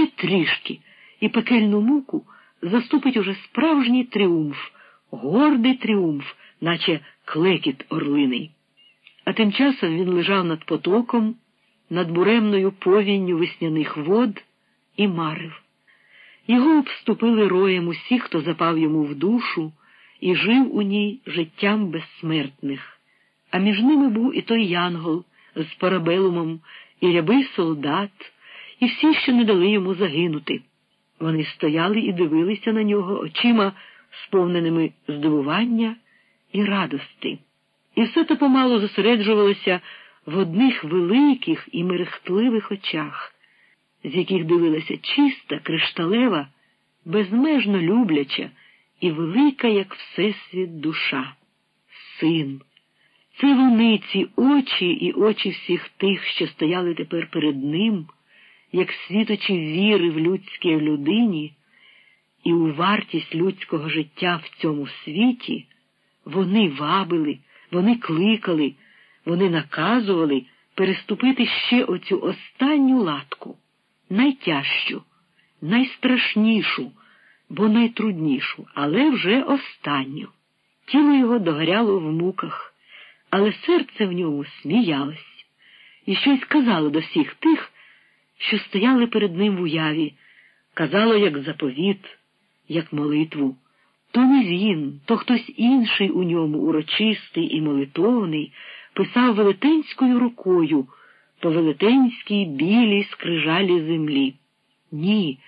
ще трішки, і пекельну муку заступить уже справжній тріумф, гордий тріумф, наче клекіт орлиний. А тим часом він лежав над потоком, над буремною повінню весняних вод і марив. Його обступили роєм усі, хто запав йому в душу і жив у ній життям безсмертних. А між ними був і той янгол з парабелумом, і рябий солдат, і всі, що не дали йому загинути. Вони стояли і дивилися на нього очима, сповненими здивування і радости. І все то помало зосереджувалося в одних великих і мерехтливих очах, з яких дивилася чиста, кришталева, безмежно любляча і велика, як Всесвіт, душа. Син. Це вони, ці очі і очі всіх тих, що стояли тепер перед ним, як світочі віри в людській людині і у вартість людського життя в цьому світі, вони вабили, вони кликали, вони наказували переступити ще оцю останню латку, найтяжчу, найстрашнішу, бо найтруднішу, але вже останню. Тіло його догоряло в муках, але серце в ньому сміялось і щось казало до всіх тих, що стояли перед ним в уяві, казало як заповіт, як молитву. То не він, то хтось інший у ньому, урочистий і молитовний, писав велетенською рукою по велетенській білій скрижалі землі. Ні,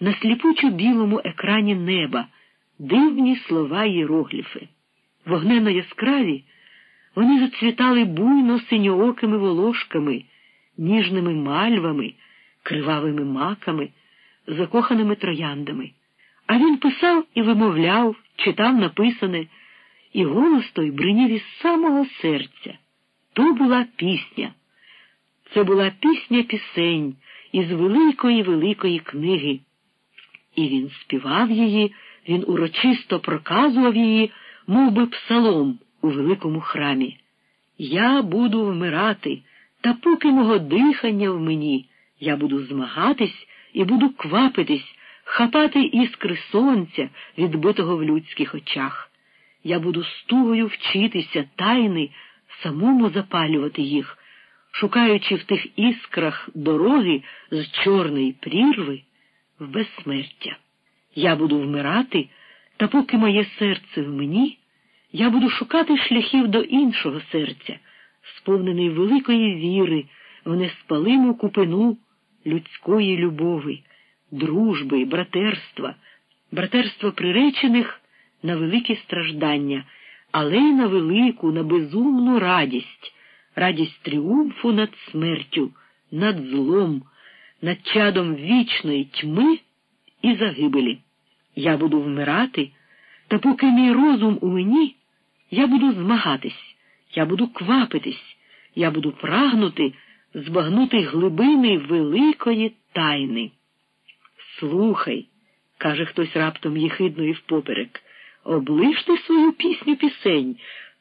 на сліпучо білому екрані неба дивні слова єрогліфи. Вогнено яскраві, вони зацвітали буйно синьоокими волошками, ніжними мальвами, кривавими маками, закоханими трояндами. А він писав і вимовляв, читав написане, і голос той бринів із самого серця. То була пісня. Це була пісня пісень із великої великої книги. І він співав її, він урочисто проказував її, мов би псалом у великому храмі. Я буду вмирати, та поки мого дихання в мені, я буду змагатись і буду квапитись, хапати іскри сонця, відбитого в людських очах. Я буду стугою вчитися тайни, самому запалювати їх, шукаючи в тих іскрах дороги з чорної прірви в безсмертя. Я буду вмирати, та поки моє серце в мені, я буду шукати шляхів до іншого серця, сповнений великої віри в неспалиму купину людської любови, дружби, братерства, братерства приречених на великі страждання, але й на велику, на безумну радість, радість тріумфу над смертю, над злом, над чадом вічної тьми і загибелі. Я буду вмирати, та поки мій розум у мені, я буду змагатись, я буду квапитись, я буду прагнути збагнути глибини великої тайни. Слухай, каже хтось раптом єхидно і впоперек, оближте свою пісню пісень.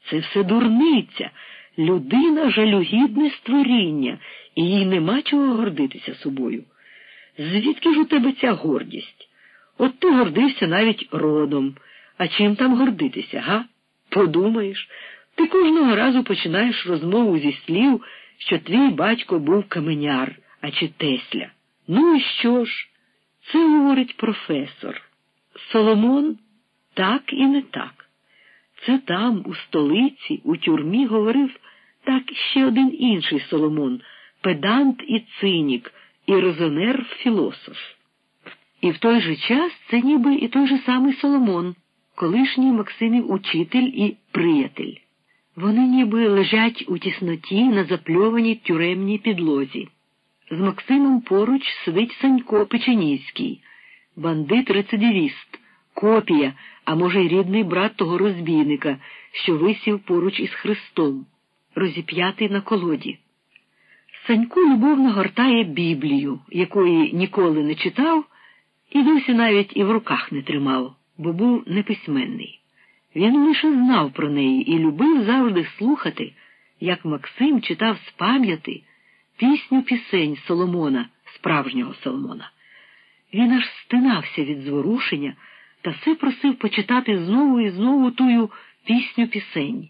Це все дурниця, людина жалюгідне створіння, і їй нема чого гордитися собою. Звідки ж у тебе ця гордість? От ти гордився навіть родом. А чим там гордитися, га? Подумаєш, ти кожного разу починаєш розмову зі слів, що твій батько був каменяр, а чи Тесля. Ну і що ж? Це говорить професор. Соломон так і не так. Це там, у столиці, у тюрмі, говорив так ще один інший Соломон, педант і цинік, і резонер філософ. І в той же час це ніби і той же самий Соломон, колишній Максимів учитель і приятель. Вони ніби лежать у тісноті на запльованій тюремній підлозі. З Максимом поруч сидить Санько Печеніський, бандит рецидивіст, копія, а може, й рідний брат того розбійника, що висів поруч із Христом, розіп'ятий на колоді. Санько любовно гортає Біблію, якої ніколи не читав, і досі навіть і в руках не тримав, бо був неписьменний. Він лише знав про неї і любив завжди слухати, як Максим читав з пам'яті пісню пісень Соломона, справжнього Соломона. Він аж стинався від зворушення та все просив почитати знову і знову тую пісню пісень,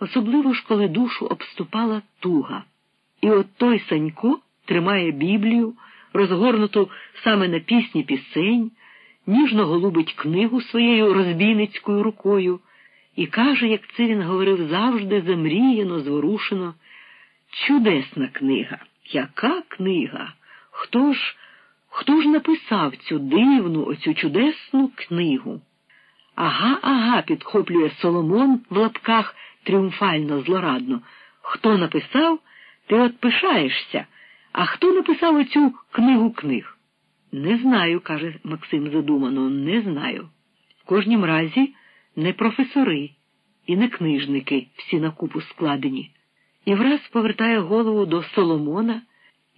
особливо ж коли душу обступала туга. І от той Санько тримає Біблію, розгорнуту саме на пісні пісень, ніжно голубить книгу своєю розбійницькою рукою і каже, як це він говорив завжди замріяно, зворушено. Чудесна книга. Яка книга? Хто ж хто ж написав цю дивну, оцю чудесну книгу? Ага, ага, підхоплює Соломон в лапках тріумфально, злорадно. Хто написав, ти от пишаєшся. А хто написав оцю книгу книг? Не знаю, каже Максим задумано, не знаю. В кожнім разі не професори і не книжники всі на купу складені. І враз повертає голову до Соломона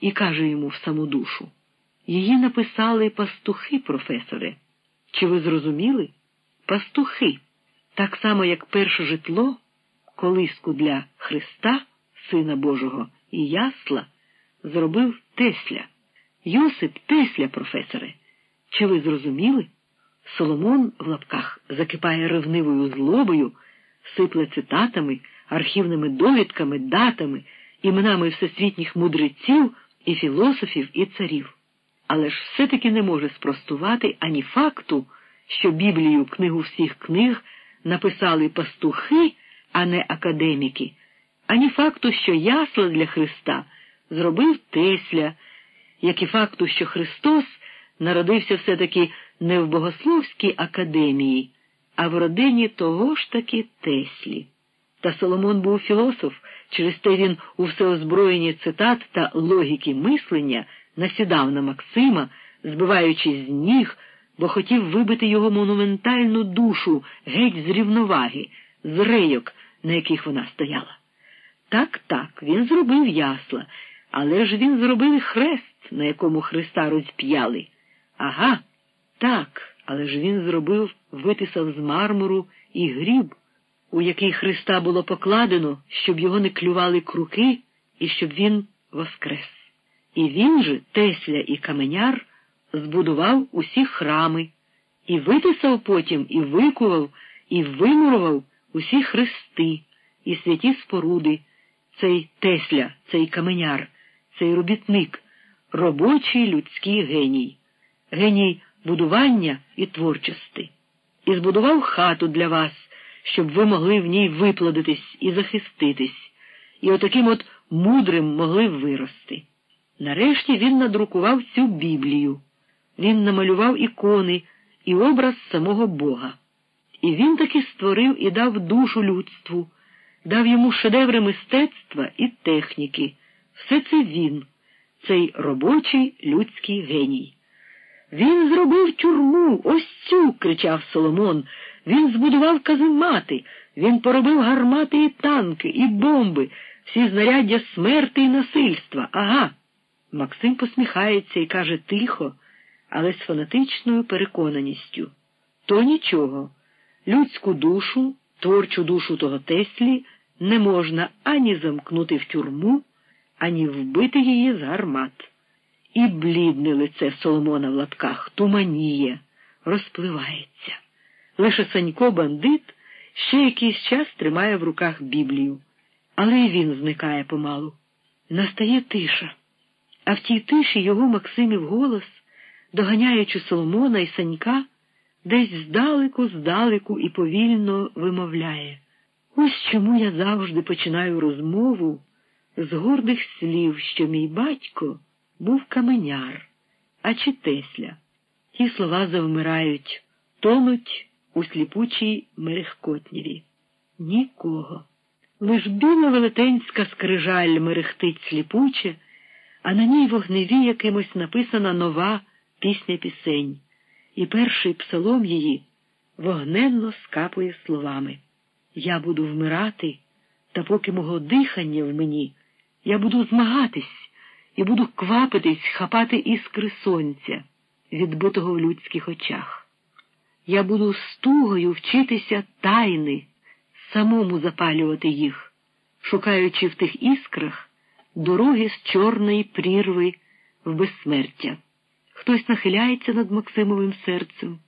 і каже йому в саму душу. Її написали пастухи, професоре. Чи ви зрозуміли? Пастухи, так само, як перше житло, колиску для Христа, Сина Божого і ясла, зробив Тесля. Йосип Тесля, професоре. Чи ви зрозуміли? Соломон в лапках закипає ревнивою злобою, сипле цитатами, архівними довідками, датами, іменами всесвітніх мудреців і філософів і царів. Але ж все-таки не може спростувати ані факту, що Біблію, книгу всіх книг, написали пастухи, а не академіки, ані факту, що ясла для Христа зробив Тесля, як і факту, що Христос народився все-таки не в Богословській академії, а в родині того ж таки Теслі. Та Соломон був філософ, через те він у всеозброєнні цитат та логіки мислення насідав на Максима, збиваючи з ніг, бо хотів вибити його монументальну душу геть з рівноваги, з рейок, на яких вона стояла. Так, так, він зробив ясла, але ж він зробив хрест, на якому Христа розп'яли. Ага, так, але ж він зробив, витисав з мармуру і гріб, у який Христа було покладено, щоб його не клювали круки і щоб він воскрес. І він же, Тесля і Каменяр, збудував усі храми, і витисав потім, і викував, і вимурував усі хрести, і святі споруди, цей Тесля, цей Каменяр, цей робітник, робочий людський геній, геній будування і творчості. І збудував хату для вас, щоб ви могли в ній виплодитись і захиститись, і отаким от мудрим могли вирости. Нарешті він надрукував цю Біблію. Він намалював ікони і образ самого Бога. І він таки створив і дав душу людству, дав йому шедеври мистецтва і техніки. Все це він, цей робочий людський геній. Він зробив тюрму, ось цю, кричав Соломон. Він збудував каземати, він поробив гармати і танки, і бомби, всі знаряддя смерти і насильства. Ага. Максим посміхається і каже тихо, але з фанатичною переконаністю. То нічого. Людську душу, творчу душу того Теслі не можна ані замкнути в тюрму, ані вбити її з гармат. І блідне лице Соломона в лапках туманіє, розпливається. Лише Санько бандит ще якийсь час тримає в руках Біблію, але й він зникає помалу. Настає тиша, а в тій тиші його Максимів голос, доганяючи Соломона і Санька, десь здалеку, здалеку і повільно вимовляє. Ось чому я завжди починаю розмову з гордих слів, що мій батько був каменяр, а чи Тесля. Ті слова завмирають, тонуть у сліпучій мерехкотніві. Нікого. Лиш біла велетенська скрижаль мерехтить сліпуче, а на ній вогневі якимось написана нова пісня пісень, і перший псалом її вогненно скапує словами. Я буду вмирати, та поки мого дихання в мені, я буду змагатись і буду квапитись хапати іскри сонця, відбитого в людських очах. Я буду стугою вчитися тайни, самому запалювати їх, шукаючи в тих іскрах дороги з чорної прірви в безсмертя. хтось нахиляється над Максимовим серцем.